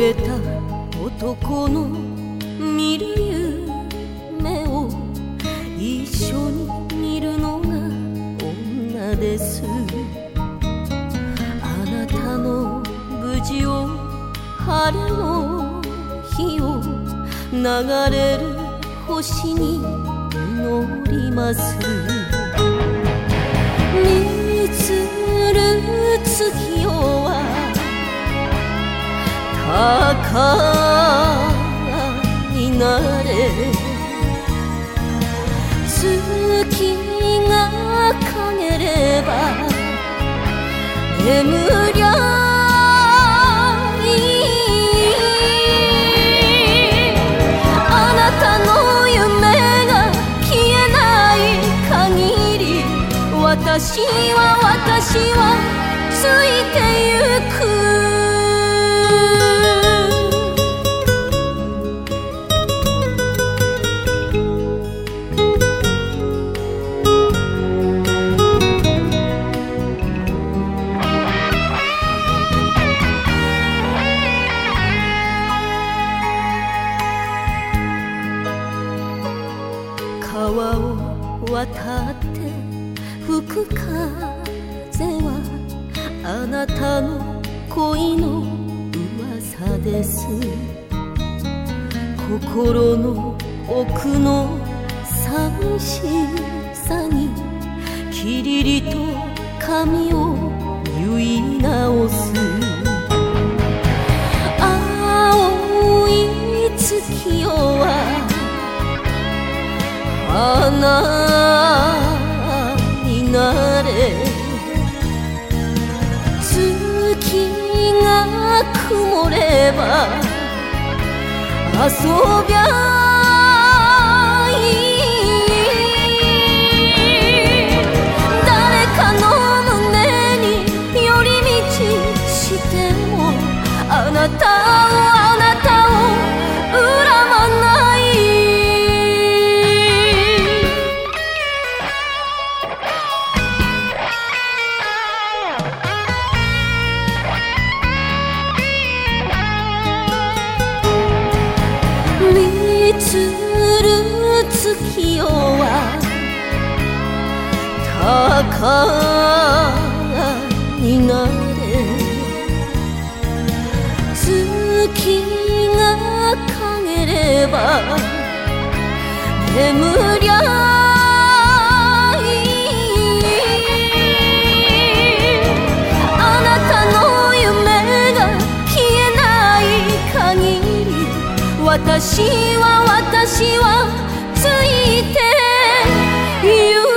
れた男の見る夢を一緒に見るのが女です。あなたの無事を晴れの日を流れる星に祈ります。高になれ月が陰れば眠りゃあなたの夢が消えない限り私は私はついてゆく川を渡って吹く風はあなたの恋の噂です心の奥の寂しさにきりりと髪を結い直すなれ月が曇れば遊びゃする月夜は高になれ。月が陰れば眠りゃ私は私はついてゆく